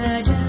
the